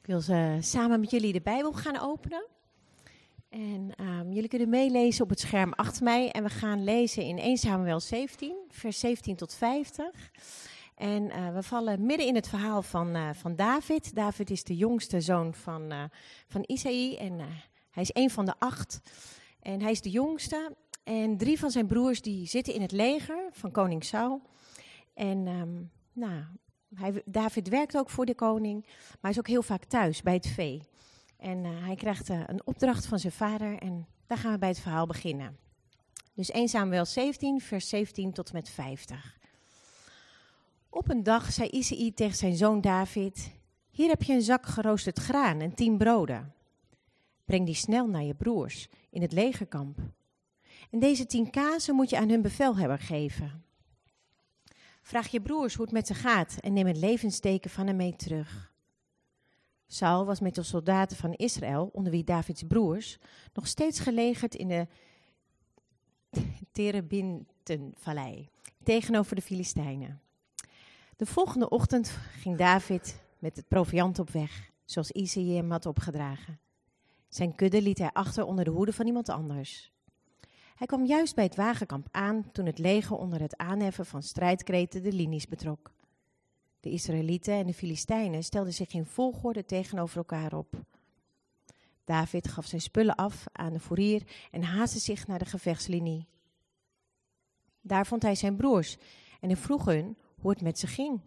Ik wil ze samen met jullie de Bijbel gaan openen. En um, jullie kunnen meelezen op het scherm achter mij. En we gaan lezen in 1 Samuel 17, vers 17 tot 50. En uh, we vallen midden in het verhaal van, uh, van David. David is de jongste zoon van, uh, van Isaïe. En hij is een van de acht. En hij is de jongste. En drie van zijn broers die zitten in het leger van koning Saul. En um, nou, hij, David werkt ook voor de koning, maar hij is ook heel vaak thuis bij het vee. En uh, hij krijgt uh, een opdracht van zijn vader en daar gaan we bij het verhaal beginnen. Dus 1 Samuel 17, vers 17 tot met 50. Op een dag zei Isaïe tegen zijn zoon David: Hier heb je een zak geroosterd graan en tien broden. Breng die snel naar je broers in het legerkamp. En deze tien kazen moet je aan hun bevelhebber geven. Vraag je broers hoe het met ze gaat en neem het levensteken van hem mee terug. Saul was met de soldaten van Israël, onder wie Davids broers, nog steeds gelegerd in de Terebintenvallei, tegenover de Filistijnen. De volgende ochtend ging David met het proviant op weg, zoals Isaïe hem had opgedragen. Zijn kudde liet hij achter onder de hoede van iemand anders. Hij kwam juist bij het wagenkamp aan toen het leger onder het aanheffen van strijdkreten de linies betrok. De Israëlieten en de Filistijnen stelden zich in volgorde tegenover elkaar op. David gaf zijn spullen af aan de fourier en haastte zich naar de gevechtslinie. Daar vond hij zijn broers en hij vroeg hun hoe het met ze ging.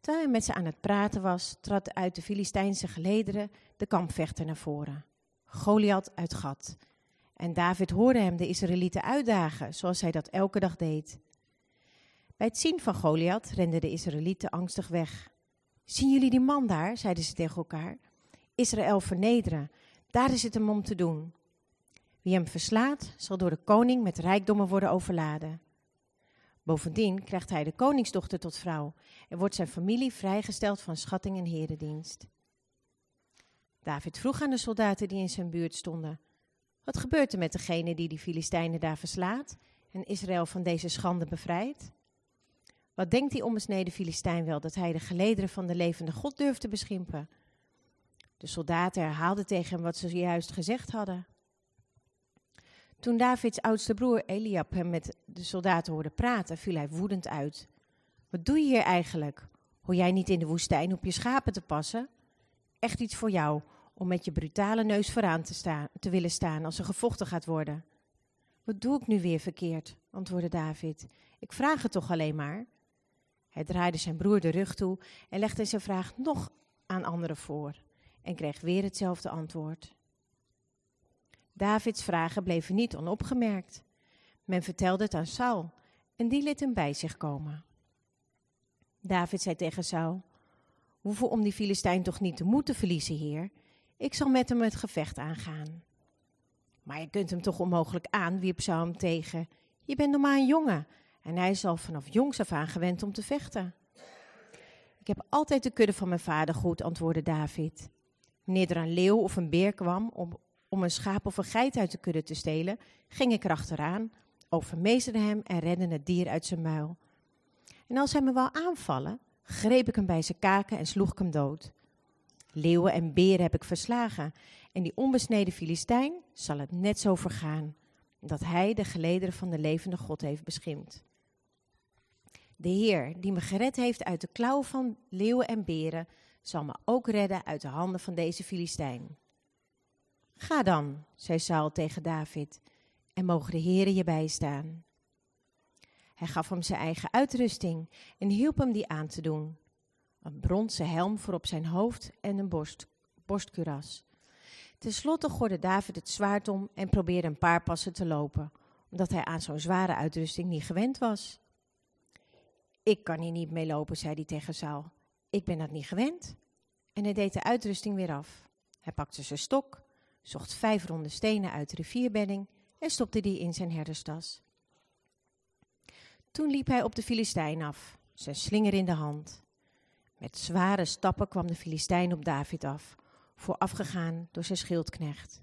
Terwijl hij met ze aan het praten was, trad uit de Filistijnse gelederen de kampvechter naar voren. Goliath uit Gat, en David hoorde hem de Israëlieten uitdagen, zoals hij dat elke dag deed. Bij het zien van Goliath renden de Israëlieten angstig weg. Zien jullie die man daar? zeiden ze tegen elkaar. Israël vernederen, daar is het hem om te doen. Wie hem verslaat, zal door de koning met rijkdommen worden overladen. Bovendien krijgt hij de koningsdochter tot vrouw en wordt zijn familie vrijgesteld van schatting en herendienst. David vroeg aan de soldaten die in zijn buurt stonden: wat gebeurt er met degene die die Filistijnen daar verslaat en Israël van deze schande bevrijdt? Wat denkt die onbesneden Filistijn wel dat hij de gelederen van de levende God durft te beschimpen? De soldaten herhaalden tegen hem wat ze zojuist gezegd hadden. Toen Davids oudste broer Eliab hem met de soldaten hoorde praten, viel hij woedend uit. Wat doe je hier eigenlijk? Hoor jij niet in de woestijn op je schapen te passen? Echt iets voor jou, om met je brutale neus vooraan te, staan, te willen staan als er gevochten gaat worden. Wat doe ik nu weer verkeerd? antwoordde David. Ik vraag het toch alleen maar. Hij draaide zijn broer de rug toe en legde zijn vraag nog aan anderen voor en kreeg weer hetzelfde antwoord. Davids vragen bleven niet onopgemerkt. Men vertelde het aan Saul en die liet hem bij zich komen. David zei tegen Saul: Hoeveel om die Filistijn toch niet te moeten verliezen, heer? Ik zal met hem het gevecht aangaan. Maar je kunt hem toch onmogelijk aan, wierp hem tegen. Je bent nog maar een jongen en hij is al vanaf jongs af aan gewend om te vechten. Ik heb altijd de kudde van mijn vader goed, antwoordde David. Wanneer er een leeuw of een beer kwam om, om een schaap of een geit uit de kudde te stelen, ging ik erachteraan, overmeesterde hem en redde het dier uit zijn muil. En als hij me wou aanvallen, greep ik hem bij zijn kaken en sloeg ik hem dood. Leeuwen en beren heb ik verslagen. En die onbesneden Filistijn zal het net zo vergaan, dat hij de gelederen van de levende God heeft beschimd. De Heer, die me gered heeft uit de klauw van leeuwen en beren, zal me ook redden uit de handen van deze Filistijn. Ga dan, zei Saul tegen David, en mogen de Heere je bijstaan. Hij gaf hem zijn eigen uitrusting en hielp hem die aan te doen een bronzen helm voor op zijn hoofd en een borst, borstkuras. Ten slotte David het zwaard om en probeerde een paar passen te lopen, omdat hij aan zo'n zware uitrusting niet gewend was. Ik kan hier niet mee lopen, zei hij tegen Saul. Ik ben dat niet gewend. En hij deed de uitrusting weer af. Hij pakte zijn stok, zocht vijf ronde stenen uit de rivierbedding en stopte die in zijn herderstas. Toen liep hij op de Filistijn af, zijn slinger in de hand. Met zware stappen kwam de Filistijn op David af, voorafgegaan door zijn schildknecht.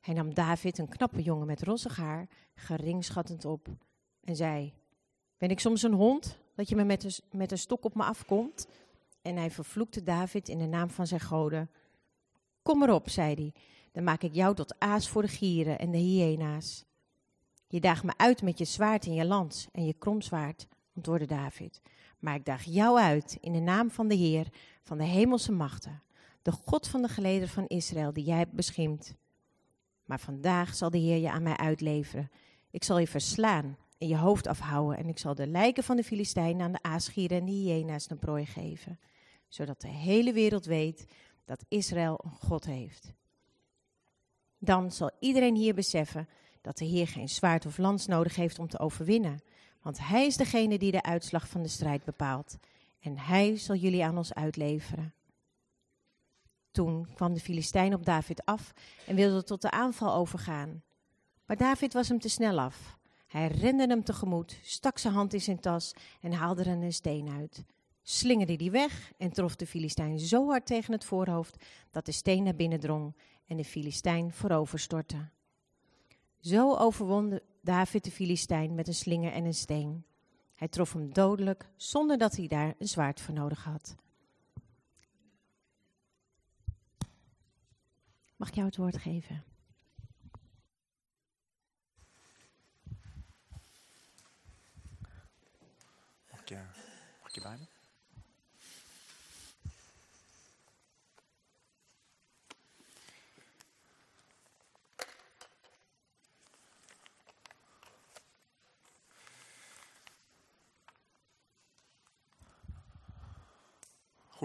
Hij nam David, een knappe jongen met rossig haar, geringschattend op en zei: Ben ik soms een hond dat je me met een, met een stok op me afkomt? en hij vervloekte David in de naam van zijn goden. Kom erop, zei hij, dan maak ik jou tot aas voor de gieren en de hyena's. Je daagt me uit met je zwaard en je lans en je kromzwaard, antwoordde David. Maar ik daag jou uit in de naam van de Heer, van de hemelse machten, de God van de gelederen van Israël, die jij hebt beschimd. Maar vandaag zal de Heer je aan mij uitleveren. Ik zal je verslaan en je hoofd afhouden en ik zal de lijken van de Filistijnen aan de aasgieren en de hyena's een prooi geven, zodat de hele wereld weet dat Israël een God heeft. Dan zal iedereen hier beseffen dat de Heer geen zwaard of lans nodig heeft om te overwinnen, want Hij is degene die de uitslag van de strijd bepaalt en Hij zal jullie aan ons uitleveren. Toen kwam de Filistijn op David af en wilde tot de aanval overgaan. Maar David was hem te snel af. Hij rende hem tegemoet, stak zijn hand in zijn tas en haalde er een steen uit. Slingerde die weg en trof de Filistijn zo hard tegen het voorhoofd dat de steen naar binnen drong en de Filistijn voorover stortte. Zo overwon David de Filistijn met een slinger en een steen. Hij trof hem dodelijk zonder dat hij daar een zwaard voor nodig had. Mag ik jou het woord geven? Mag je, mag je bij me?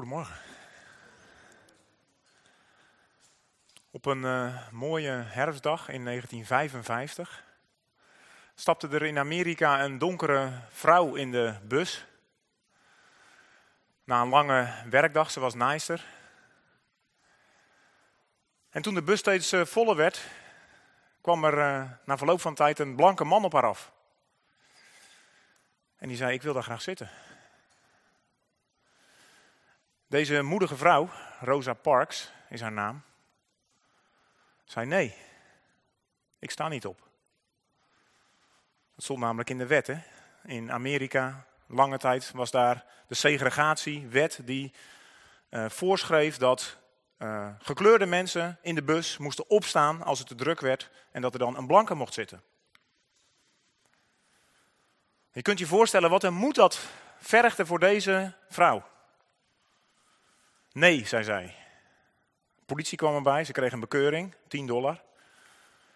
Goedemorgen. Op een uh, mooie herfstdag in 1955 stapte er in Amerika een donkere vrouw in de bus. Na een lange werkdag, ze was naaister. En toen de bus steeds uh, voller werd, kwam er uh, na verloop van tijd een blanke man op haar af. En die zei, ik wil daar graag zitten. Deze moedige vrouw, Rosa Parks is haar naam, zei nee, ik sta niet op. Dat stond namelijk in de wet. In Amerika, lange tijd, was daar de segregatiewet die uh, voorschreef dat uh, gekleurde mensen in de bus moesten opstaan als het te druk werd en dat er dan een blanke mocht zitten. Je kunt je voorstellen wat een moed dat vergde voor deze vrouw. Nee, zei zij. De politie kwam erbij, ze kreeg een bekeuring, 10 dollar.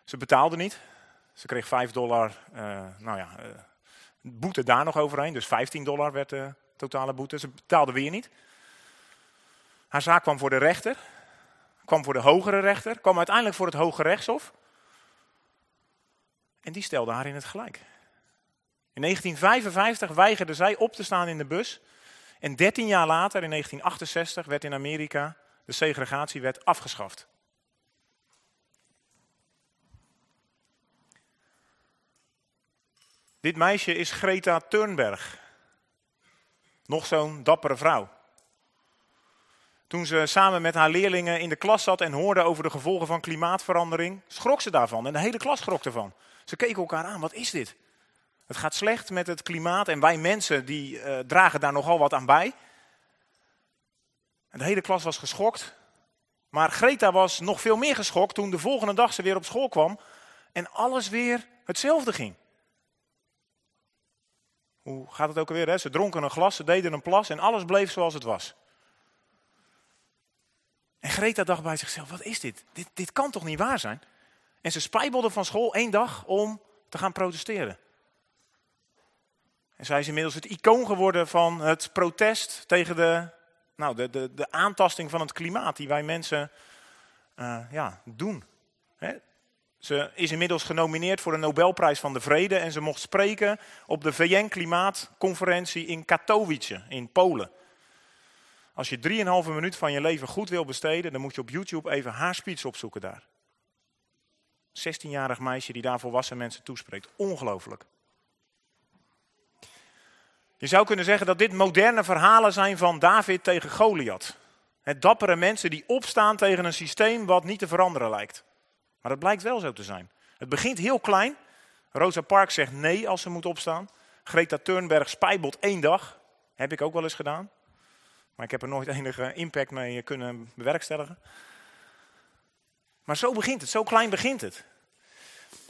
Ze betaalde niet. Ze kreeg 5 dollar, uh, nou ja, uh, boete daar nog overheen. Dus 15 dollar werd de totale boete. Ze betaalde weer niet. Haar zaak kwam voor de rechter, kwam voor de hogere rechter, kwam uiteindelijk voor het Hoge Rechtshof. En die stelde haar in het gelijk. In 1955 weigerde zij op te staan in de bus. En 13 jaar later, in 1968, werd in Amerika de segregatiewet afgeschaft. Dit meisje is Greta Thunberg. Nog zo'n dappere vrouw. Toen ze samen met haar leerlingen in de klas zat en hoorde over de gevolgen van klimaatverandering, schrok ze daarvan. En de hele klas schrok ervan. Ze keken elkaar aan, wat is dit? Het gaat slecht met het klimaat en wij mensen die uh, dragen daar nogal wat aan bij. De hele klas was geschokt. Maar Greta was nog veel meer geschokt toen de volgende dag ze weer op school kwam en alles weer hetzelfde ging. Hoe gaat het ook alweer? Hè? Ze dronken een glas, ze deden een plas en alles bleef zoals het was. En Greta dacht bij zichzelf, wat is dit? Dit, dit kan toch niet waar zijn? En ze spijbelde van school één dag om te gaan protesteren. En zij is inmiddels het icoon geworden van het protest tegen de, nou, de, de, de aantasting van het klimaat die wij mensen uh, ja, doen. Hè? Ze is inmiddels genomineerd voor de Nobelprijs van de Vrede en ze mocht spreken op de VN-klimaatconferentie in Katowice in Polen. Als je 3,5 minuut van je leven goed wil besteden, dan moet je op YouTube even haar speech opzoeken daar. 16-jarig meisje die daar volwassen mensen toespreekt. Ongelooflijk. Je zou kunnen zeggen dat dit moderne verhalen zijn van David tegen Goliath. Het dappere mensen die opstaan tegen een systeem wat niet te veranderen lijkt. Maar dat blijkt wel zo te zijn. Het begint heel klein. Rosa Parks zegt nee als ze moet opstaan. Greta Thunberg spijbelt één dag. Heb ik ook wel eens gedaan. Maar ik heb er nooit enige impact mee kunnen bewerkstelligen. Maar zo begint het, zo klein begint het.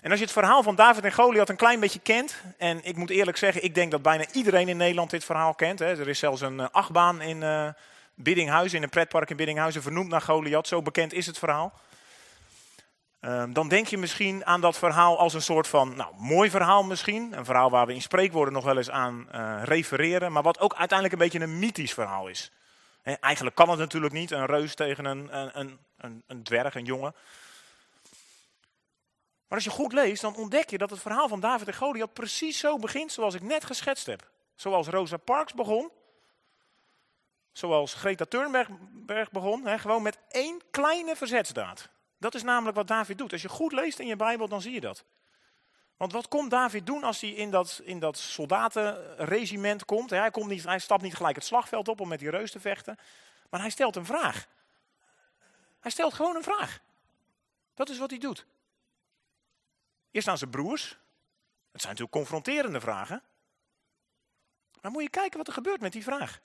En als je het verhaal van David en Goliath een klein beetje kent, en ik moet eerlijk zeggen, ik denk dat bijna iedereen in Nederland dit verhaal kent. Hè. Er is zelfs een uh, achtbaan in uh, Biddinghuizen, in een pretpark in Biddinghuizen, vernoemd naar Goliath. Zo bekend is het verhaal. Um, dan denk je misschien aan dat verhaal als een soort van, nou, mooi verhaal misschien. Een verhaal waar we in spreekwoorden nog wel eens aan uh, refereren, maar wat ook uiteindelijk een beetje een mythisch verhaal is. Eigenlijk kan het natuurlijk niet, een reus tegen een, een, een, een dwerg, een jongen. Maar als je goed leest, dan ontdek je dat het verhaal van David en Goliath precies zo begint zoals ik net geschetst heb. Zoals Rosa Parks begon. Zoals Greta Thunberg begon. Hè, gewoon met één kleine verzetsdaad. Dat is namelijk wat David doet. Als je goed leest in je Bijbel, dan zie je dat. Want wat komt David doen als hij in dat, in dat soldatenregiment komt? Hij, komt niet, hij stapt niet gelijk het slagveld op om met die reus te vechten. Maar hij stelt een vraag. Hij stelt gewoon een vraag. Dat is wat hij doet. Eerst aan zijn broers. Het zijn natuurlijk confronterende vragen. Maar moet je kijken wat er gebeurt met die vraag.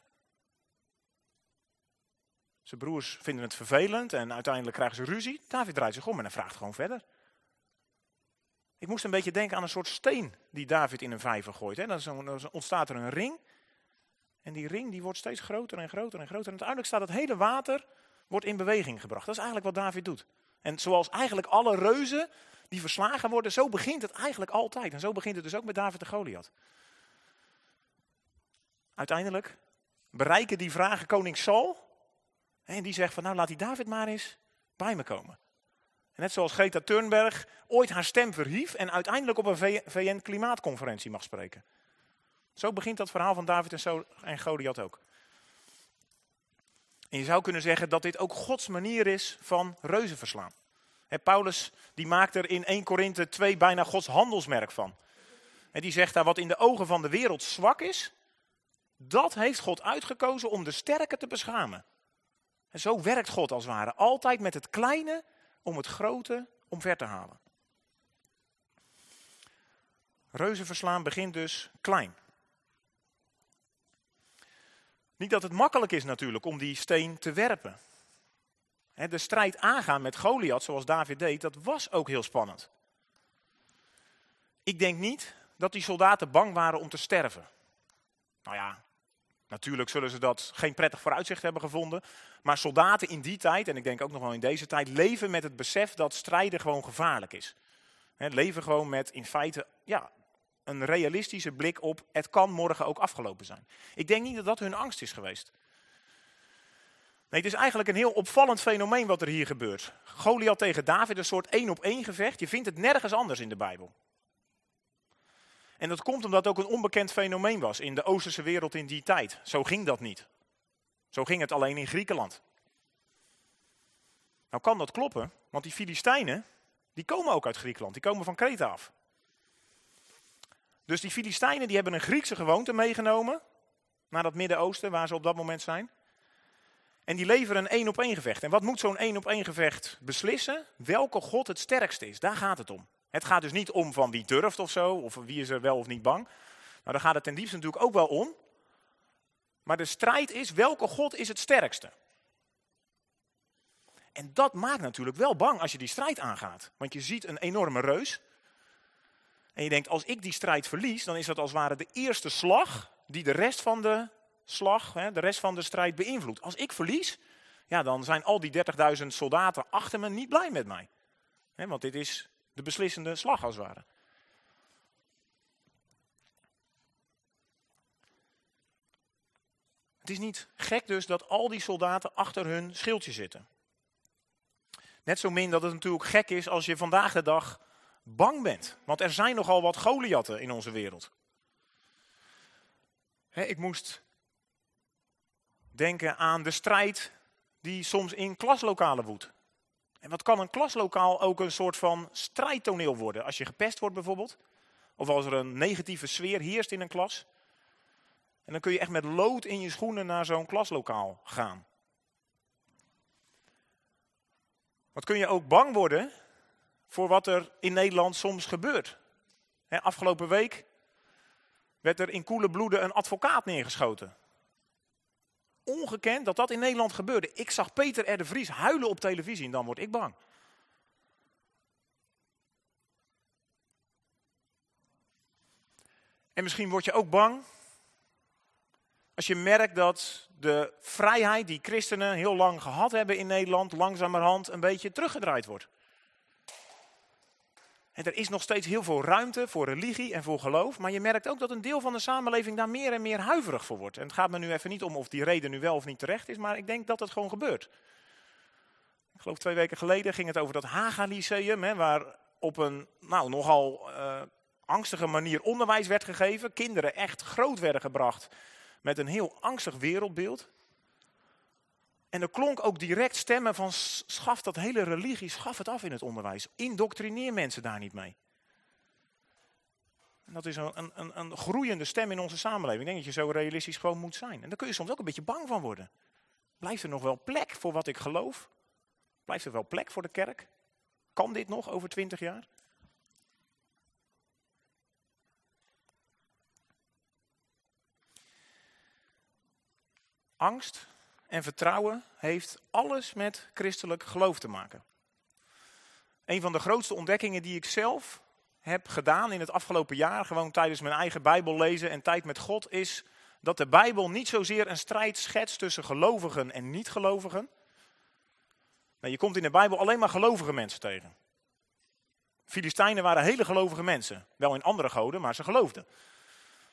Zijn broers vinden het vervelend en uiteindelijk krijgen ze ruzie. David draait zich om en hij vraagt gewoon verder. Ik moest een beetje denken aan een soort steen die David in een vijver gooit. Dan ontstaat er een ring. En die ring die wordt steeds groter en groter en groter. En uiteindelijk staat het hele water wordt in beweging gebracht. Dat is eigenlijk wat David doet. En zoals eigenlijk alle reuzen die verslagen worden, zo begint het eigenlijk altijd. En zo begint het dus ook met David de Goliath. Uiteindelijk bereiken die vragen koning Saul. En die zegt van nou laat die David maar eens bij me komen. En net zoals Greta Thunberg ooit haar stem verhief en uiteindelijk op een VN-klimaatconferentie mag spreken. Zo begint dat verhaal van David en Goliath ook. En je zou kunnen zeggen dat dit ook Gods manier is van reuzen verslaan. Paulus die maakt er in 1 Korinthe 2 bijna Gods handelsmerk van. En die zegt daar wat in de ogen van de wereld zwak is, dat heeft God uitgekozen om de sterke te beschamen. En zo werkt God als het ware. Altijd met het kleine om het grote omver te halen. Reuzen verslaan begint dus klein. Niet dat het makkelijk is natuurlijk om die steen te werpen. De strijd aangaan met Goliath, zoals David deed, dat was ook heel spannend. Ik denk niet dat die soldaten bang waren om te sterven. Nou ja, natuurlijk zullen ze dat geen prettig vooruitzicht hebben gevonden. Maar soldaten in die tijd, en ik denk ook nog wel in deze tijd, leven met het besef dat strijden gewoon gevaarlijk is. Leven gewoon met in feite ja, een realistische blik op, het kan morgen ook afgelopen zijn. Ik denk niet dat dat hun angst is geweest. Het is eigenlijk een heel opvallend fenomeen wat er hier gebeurt. Goliath tegen David, een soort één op één gevecht. Je vindt het nergens anders in de Bijbel. En dat komt omdat het ook een onbekend fenomeen was in de Oosterse wereld in die tijd. Zo ging dat niet. Zo ging het alleen in Griekenland. Nou kan dat kloppen, want die Filistijnen, die komen ook uit Griekenland. Die komen van Kreta af. Dus die Filistijnen die hebben een Griekse gewoonte meegenomen naar dat Midden-Oosten waar ze op dat moment zijn. En die leveren een één op één gevecht. En wat moet zo'n één op één gevecht beslissen? Welke God het sterkste is. Daar gaat het om. Het gaat dus niet om van wie durft of zo, of wie is er wel of niet bang. Nou, daar gaat het ten diepste natuurlijk ook wel om. Maar de strijd is, welke God is het sterkste? En dat maakt natuurlijk wel bang als je die strijd aangaat. Want je ziet een enorme reus. En je denkt, als ik die strijd verlies, dan is dat als het ware de eerste slag die de rest van de slag, de rest van de strijd beïnvloedt. Als ik verlies, ja, dan zijn al die 30.000 soldaten achter me niet blij met mij. want dit is de beslissende slag als het ware. Het is niet gek dus dat al die soldaten achter hun schildje zitten. Net zo min dat het natuurlijk gek is als je vandaag de dag bang bent. Want er zijn nogal wat Goliatten in onze wereld. ik moest denken aan de strijd die soms in klaslokalen woedt. En wat kan een klaslokaal ook een soort van strijdtoneel worden? Als je gepest wordt bijvoorbeeld. Of als er een negatieve sfeer heerst in een klas. En dan kun je echt met lood in je schoenen naar zo'n klaslokaal gaan. Wat kun je ook bang worden voor wat er in Nederland soms gebeurt. afgelopen week werd er in koele bloeden een advocaat neergeschoten. Ongekend dat dat in Nederland gebeurde. Ik zag Peter R. Vries huilen op televisie en dan word ik bang. En misschien word je ook bang als je merkt dat de vrijheid die christenen heel lang gehad hebben in Nederland langzamerhand een beetje teruggedraaid wordt. En er is nog steeds heel veel ruimte voor religie en voor geloof, maar je merkt ook dat een deel van de samenleving daar meer en meer huiverig voor wordt. En het gaat me nu even niet om of die reden nu wel of niet terecht is, maar ik denk dat het gewoon gebeurt. Ik geloof twee weken geleden ging het over dat Haga Lyceum, hè, waar op een nou, nogal uh, angstige manier onderwijs werd gegeven. Kinderen echt groot werden gebracht met een heel angstig wereldbeeld. En er klonk ook direct stemmen van schaf dat hele religie, schaf het af in het onderwijs. Indoctrineer mensen daar niet mee. En dat is een, een, een groeiende stem in onze samenleving. Ik denk dat je zo realistisch gewoon moet zijn. En daar kun je soms ook een beetje bang van worden. Blijft er nog wel plek voor wat ik geloof? Blijft er wel plek voor de kerk? Kan dit nog over twintig jaar? Angst en vertrouwen heeft alles met christelijk geloof te maken. Een van de grootste ontdekkingen die ik zelf heb gedaan in het afgelopen jaar, gewoon tijdens mijn eigen Bijbel lezen en tijd met God, is dat de Bijbel niet zozeer een strijd schetst tussen gelovigen en niet-gelovigen. Je komt in de Bijbel alleen maar gelovige mensen tegen. Filistijnen waren hele gelovige mensen. Wel in andere goden, maar ze geloofden.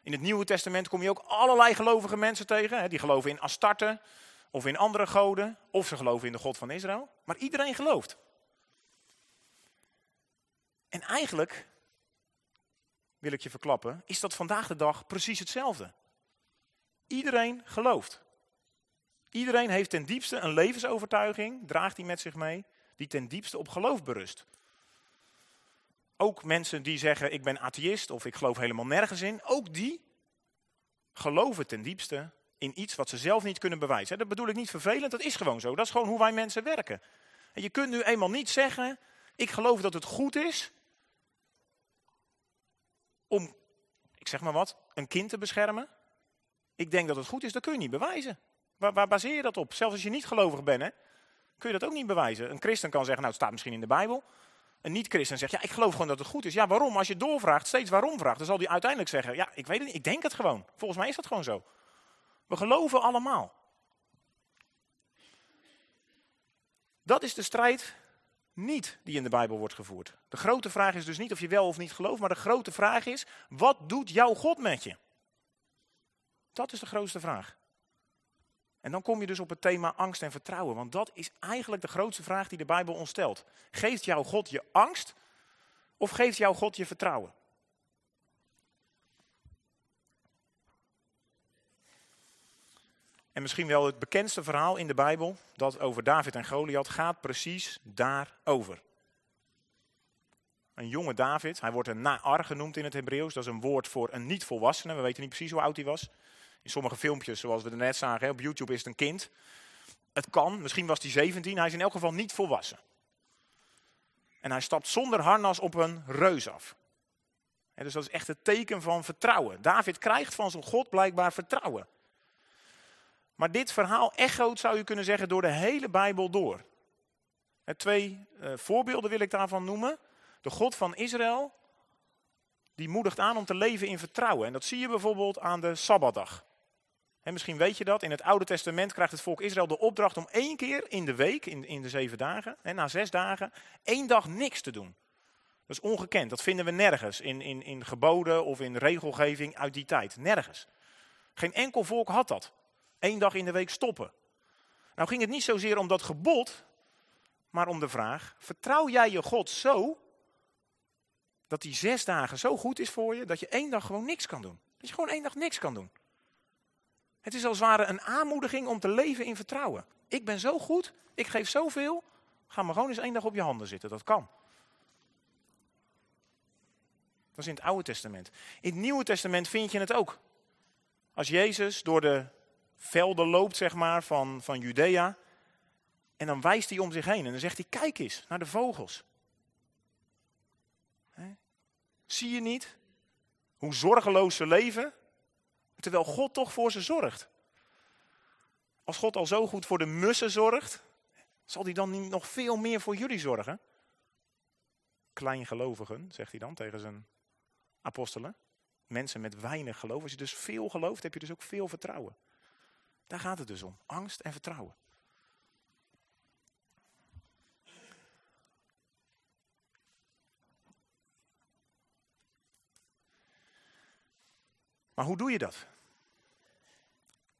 In het Nieuwe Testament kom je ook allerlei gelovige mensen tegen. Hè, die geloven in Astarte of in andere goden. Of ze geloven in de God van Israël. Maar iedereen gelooft. En eigenlijk, wil ik je verklappen, is dat vandaag de dag precies hetzelfde. Iedereen gelooft. Iedereen heeft ten diepste een levensovertuiging, draagt die met zich mee, die ten diepste op geloof berust. Ook mensen die zeggen ik ben atheïst of ik geloof helemaal nergens in, ook die geloven ten diepste in iets wat ze zelf niet kunnen bewijzen. Dat bedoel ik niet vervelend, dat is gewoon zo. Dat is gewoon hoe wij mensen werken. En je kunt nu eenmaal niet zeggen, ik geloof dat het goed is om, ik zeg maar wat, een kind te beschermen. Ik denk dat het goed is, dat kun je niet bewijzen. Waar, waar baseer je dat op? Zelfs als je niet gelovig bent, kun je dat ook niet bewijzen. Een christen kan zeggen, nou het staat misschien in de Bijbel een niet-christen zegt, ja, ik geloof gewoon dat het goed is. Ja, waarom? Als je doorvraagt, steeds waarom vraagt, dan zal hij uiteindelijk zeggen, ja, ik weet het niet, ik denk het gewoon. Volgens mij is dat gewoon zo. We geloven allemaal. Dat is de strijd niet die in de Bijbel wordt gevoerd. De grote vraag is dus niet of je wel of niet gelooft, maar de grote vraag is, wat doet jouw God met je? Dat is de grootste vraag. En dan kom je dus op het thema angst en vertrouwen. Want dat is eigenlijk de grootste vraag die de Bijbel ons stelt. Geeft jouw God je angst of geeft jouw God je vertrouwen? En misschien wel het bekendste verhaal in de Bijbel, dat over David en Goliath, gaat precies daarover. Een jonge David, hij wordt een Naar genoemd in het Hebreeuws, dat is een woord voor een niet-volwassene, we weten niet precies hoe oud hij was. In sommige filmpjes, zoals we er net zagen, op YouTube is het een kind. Het kan, misschien was hij 17, hij is in elk geval niet volwassen. En hij stapt zonder harnas op een reus af. dus dat is echt het teken van vertrouwen. David krijgt van zijn God blijkbaar vertrouwen. Maar dit verhaal echoot, zou je kunnen zeggen, door de hele Bijbel door. twee uh, voorbeelden wil ik daarvan noemen. De God van Israël, die moedigt aan om te leven in vertrouwen. En dat zie je bijvoorbeeld aan de Sabbatdag. En misschien weet je dat, in het Oude Testament krijgt het volk Israël de opdracht om één keer in de week, in, de zeven dagen, en na zes dagen, één dag niks te doen. Dat is ongekend, dat vinden we nergens in, in, in geboden of in regelgeving uit die tijd. Nergens. Geen enkel volk had dat. Eén dag in de week stoppen. Nou ging het niet zozeer om dat gebod, maar om de vraag, vertrouw jij je God zo, dat die zes dagen zo goed is voor je, dat je één dag gewoon niks kan doen. Dat je gewoon één dag niks kan doen. Het is als het ware een aanmoediging om te leven in vertrouwen. Ik ben zo goed, ik geef zoveel, ga maar gewoon eens één dag op je handen zitten. Dat kan. Dat is in het Oude Testament. In het Nieuwe Testament vind je het ook. Als Jezus door de velden loopt, zeg maar, van, van Judea. En dan wijst hij om zich heen en dan zegt hij, kijk eens naar de vogels. Zie je niet hoe zorgeloos ze leven? Terwijl God toch voor ze zorgt. Als God al zo goed voor de mussen zorgt, zal hij dan niet nog veel meer voor jullie zorgen? Kleingelovigen, zegt hij dan tegen zijn apostelen. Mensen met weinig geloof. Als je dus veel gelooft, heb je dus ook veel vertrouwen. Daar gaat het dus om. Angst en vertrouwen. Maar hoe doe je dat?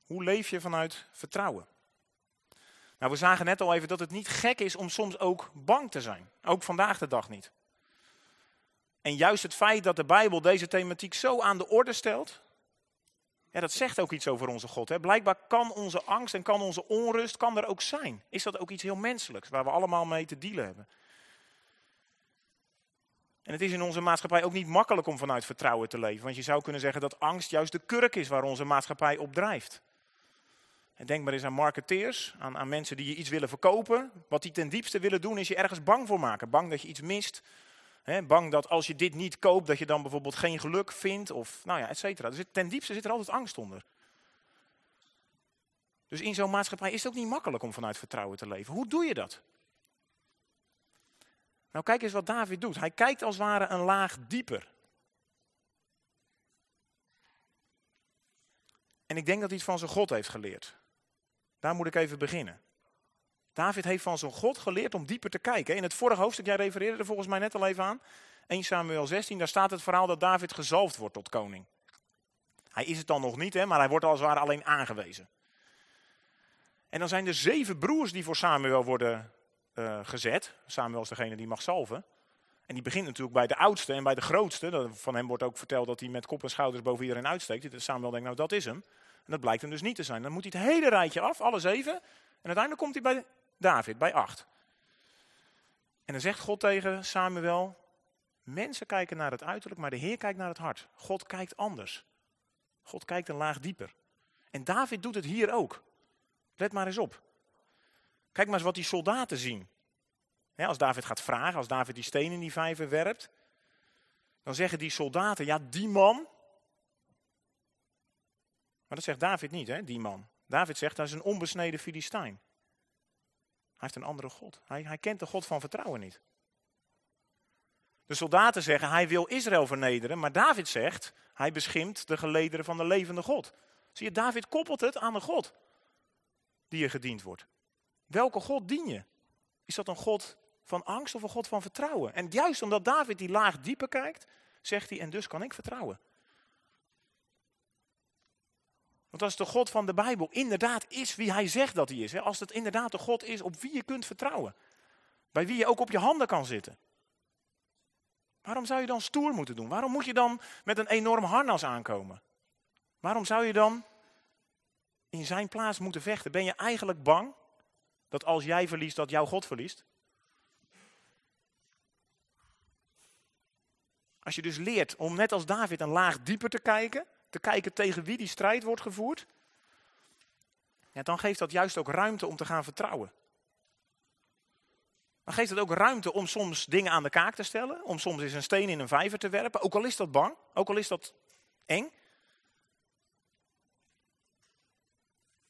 Hoe leef je vanuit vertrouwen? Nou, we zagen net al even dat het niet gek is om soms ook bang te zijn. Ook vandaag de dag niet. En juist het feit dat de Bijbel deze thematiek zo aan de orde stelt, ja, dat zegt ook iets over onze God. Hè. Blijkbaar kan onze angst en kan onze onrust kan er ook zijn. Is dat ook iets heel menselijks, waar we allemaal mee te dealen hebben. En het is in onze maatschappij ook niet makkelijk om vanuit vertrouwen te leven. Want je zou kunnen zeggen dat angst juist de kurk is waar onze maatschappij op drijft. En denk maar eens aan marketeers, aan, aan mensen die je iets willen verkopen. Wat die ten diepste willen doen is je ergens bang voor maken. Bang dat je iets mist. Bang dat als je dit niet koopt, dat je dan bijvoorbeeld geen geluk vindt. Of nou ja, et cetera. Dus ten diepste zit er altijd angst onder. Dus in zo'n maatschappij is het ook niet makkelijk om vanuit vertrouwen te leven. Hoe doe je dat? Nou, kijk eens wat David doet. Hij kijkt als het ware een laag dieper. En ik denk dat hij het van zijn God heeft geleerd. Daar moet ik even beginnen. David heeft van zijn God geleerd om dieper te kijken. In het vorige hoofdstuk, jij refereerde er volgens mij net al even aan. 1 Samuel 16, daar staat het verhaal dat David gezalfd wordt tot koning. Hij is het dan nog niet, hè, maar hij wordt als het ware alleen aangewezen. En dan zijn er zeven broers die voor Samuel worden uh, gezet. Samuel is degene die mag salven. En die begint natuurlijk bij de oudste en bij de grootste. Van hem wordt ook verteld dat hij met kop en schouders boven iedereen uitsteekt. Samuel denkt, nou dat is hem. En dat blijkt hem dus niet te zijn. Dan moet hij het hele rijtje af, alle zeven. En uiteindelijk komt hij bij David, bij acht. En dan zegt God tegen Samuel, mensen kijken naar het uiterlijk, maar de Heer kijkt naar het hart. God kijkt anders. God kijkt een laag dieper. En David doet het hier ook. Let maar eens op. Kijk maar eens wat die soldaten zien. als David gaat vragen, als David die stenen in die vijver werpt, dan zeggen die soldaten, ja die man. Maar dat zegt David niet, hè, die man. David zegt, dat is een onbesneden Filistijn. Hij heeft een andere God. Hij, hij kent de God van vertrouwen niet. De soldaten zeggen, hij wil Israël vernederen, maar David zegt, hij beschimpt de gelederen van de levende God. Zie je, David koppelt het aan de God die er gediend wordt. Welke God dien je? Is dat een God van angst of een God van vertrouwen? En juist omdat David die laag dieper kijkt, zegt hij, en dus kan ik vertrouwen. Want als de God van de Bijbel inderdaad is wie hij zegt dat hij is, als het inderdaad de God is op wie je kunt vertrouwen, bij wie je ook op je handen kan zitten. Waarom zou je dan stoer moeten doen? Waarom moet je dan met een enorm harnas aankomen? Waarom zou je dan in zijn plaats moeten vechten? Ben je eigenlijk bang dat als jij verliest, dat jouw God verliest? Als je dus leert om net als David een laag dieper te kijken, te kijken tegen wie die strijd wordt gevoerd, ja, dan geeft dat juist ook ruimte om te gaan vertrouwen. Dan geeft het ook ruimte om soms dingen aan de kaak te stellen, om soms eens een steen in een vijver te werpen, ook al is dat bang, ook al is dat eng.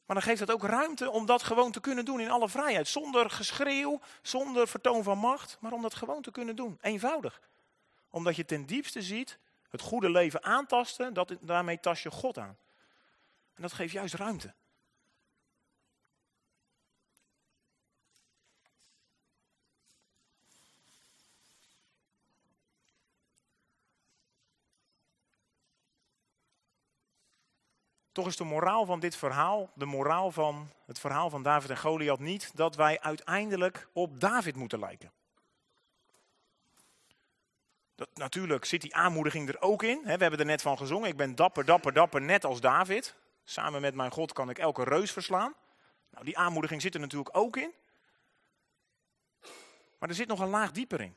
Maar dan geeft het ook ruimte om dat gewoon te kunnen doen in alle vrijheid. Zonder geschreeuw, zonder vertoon van macht, maar om dat gewoon te kunnen doen. Eenvoudig. Omdat je ten diepste ziet, het goede leven aantasten, dat, daarmee tast je God aan. En dat geeft juist ruimte. Toch is de moraal van dit verhaal, de moraal van het verhaal van David en Goliath niet dat wij uiteindelijk op David moeten lijken. Natuurlijk zit die aanmoediging er ook in. We hebben er net van gezongen. Ik ben dapper, dapper, dapper, net als David. Samen met mijn God kan ik elke reus verslaan. Nou, die aanmoediging zit er natuurlijk ook in. Maar er zit nog een laag dieper in.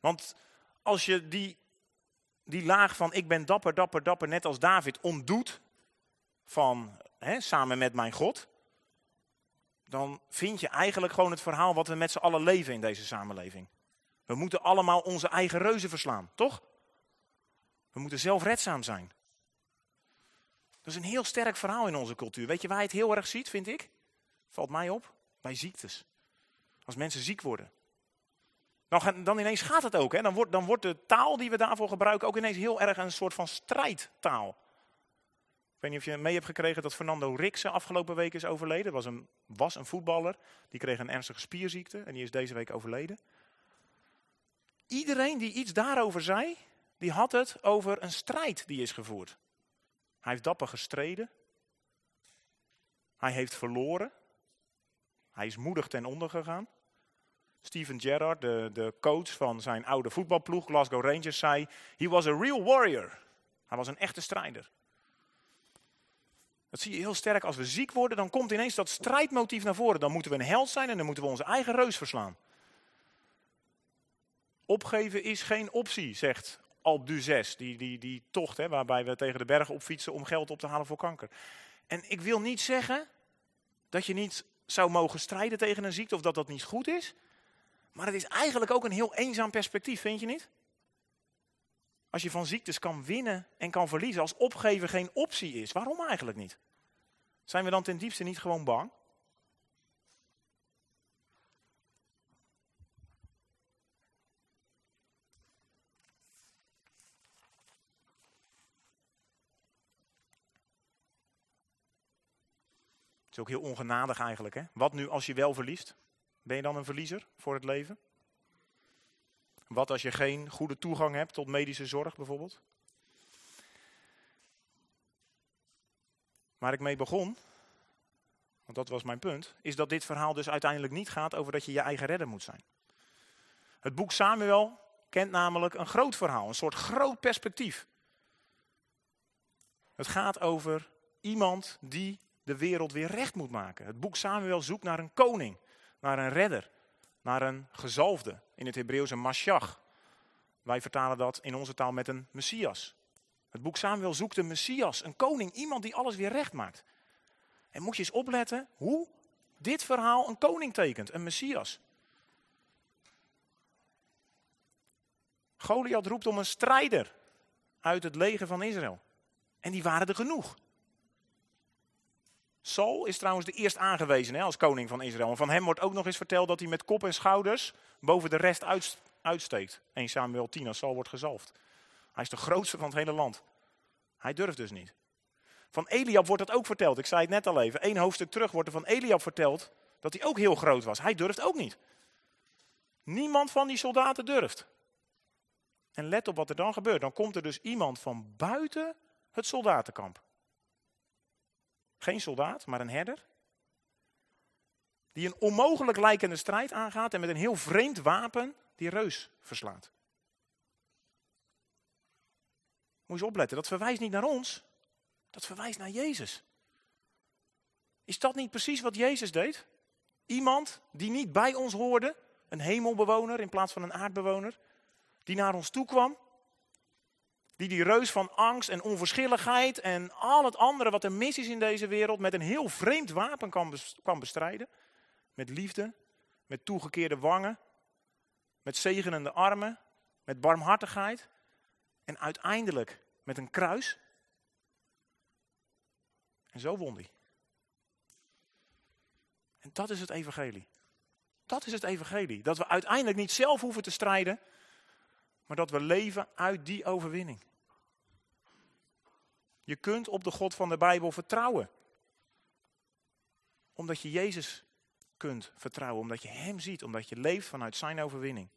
Want als je die, die laag van ik ben dapper, dapper, dapper, net als David ontdoet, van samen met mijn God, dan vind je eigenlijk gewoon het verhaal wat we met z'n allen leven in deze samenleving. We moeten allemaal onze eigen reuzen verslaan, toch? We moeten zelfredzaam zijn. Dat is een heel sterk verhaal in onze cultuur. Weet je waar je het heel erg ziet, vind ik? Valt mij op. Bij ziektes. Als mensen ziek worden. Dan, gaan, dan ineens gaat het ook. Hè? Dan, wordt, dan wordt de taal die we daarvoor gebruiken ook ineens heel erg een soort van strijdtaal. Ik weet niet of je mee hebt gekregen dat Fernando Rikse afgelopen week is overleden. Was een, was een voetballer. Die kreeg een ernstige spierziekte en die is deze week overleden. Iedereen die iets daarover zei, die had het over een strijd die is gevoerd. Hij heeft dapper gestreden. Hij heeft verloren. Hij is moedig ten onder gegaan. Steven Gerrard, de, de coach van zijn oude voetbalploeg, Glasgow Rangers, zei: He was a real warrior. Hij was een echte strijder. Dat zie je heel sterk. Als we ziek worden, dan komt ineens dat strijdmotief naar voren. Dan moeten we een held zijn en dan moeten we onze eigen reus verslaan. Opgeven is geen optie, zegt Alp du 6, die, die, die tocht hè, waarbij we tegen de bergen opfietsen om geld op te halen voor kanker. En ik wil niet zeggen dat je niet zou mogen strijden tegen een ziekte of dat dat niet goed is. Maar het is eigenlijk ook een heel eenzaam perspectief, vind je niet? Als je van ziektes kan winnen en kan verliezen, als opgeven geen optie is, waarom eigenlijk niet? Zijn we dan ten diepste niet gewoon bang? Is ook heel ongenadig eigenlijk. Hè? Wat nu als je wel verliest? Ben je dan een verliezer voor het leven? Wat als je geen goede toegang hebt tot medische zorg bijvoorbeeld? Waar ik mee begon, want dat was mijn punt, is dat dit verhaal dus uiteindelijk niet gaat over dat je je eigen redder moet zijn. Het boek Samuel kent namelijk een groot verhaal, een soort groot perspectief. Het gaat over iemand die de wereld weer recht moet maken. Het boek Samuel zoekt naar een koning, naar een redder, naar een gezalfde. In het Hebreeuws een Mashiach. Wij vertalen dat in onze taal met een Messias. Het boek Samuel zoekt een Messias, een koning, iemand die alles weer recht maakt. En moet je eens opletten hoe dit verhaal een koning tekent, een Messias. Goliath roept om een strijder uit het leger van Israël. En die waren er genoeg. Saul is trouwens de eerst aangewezen hè, als koning van Israël. En van hem wordt ook nog eens verteld dat hij met kop en schouders boven de rest uitsteekt. 1 Samuel 10 als Saul wordt gezalfd. Hij is de grootste van het hele land. Hij durft dus niet. Van Eliab wordt dat ook verteld. Ik zei het net al even. Eén hoofdstuk terug wordt er van Eliab verteld dat hij ook heel groot was. Hij durft ook niet. Niemand van die soldaten durft. En let op wat er dan gebeurt. Dan komt er dus iemand van buiten het soldatenkamp. Geen soldaat, maar een herder. Die een onmogelijk lijkende strijd aangaat en met een heel vreemd wapen die reus verslaat. Moet je eens opletten, dat verwijst niet naar ons, dat verwijst naar Jezus. Is dat niet precies wat Jezus deed? Iemand die niet bij ons hoorde, een hemelbewoner in plaats van een aardbewoner, die naar ons toe kwam, die die reus van angst en onverschilligheid en al het andere wat er mis is in deze wereld met een heel vreemd wapen kan bestrijden. Met liefde, met toegekeerde wangen, met zegenende armen, met barmhartigheid en uiteindelijk met een kruis. En zo won hij. En dat is het evangelie. Dat is het evangelie. Dat we uiteindelijk niet zelf hoeven te strijden, maar dat we leven uit die overwinning. Je kunt op de God van de Bijbel vertrouwen. Omdat je Jezus kunt vertrouwen, omdat je Hem ziet, omdat je leeft vanuit Zijn overwinning.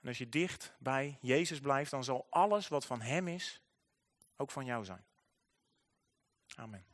En als je dicht bij Jezus blijft, dan zal alles wat van Hem is, ook van jou zijn. Amen.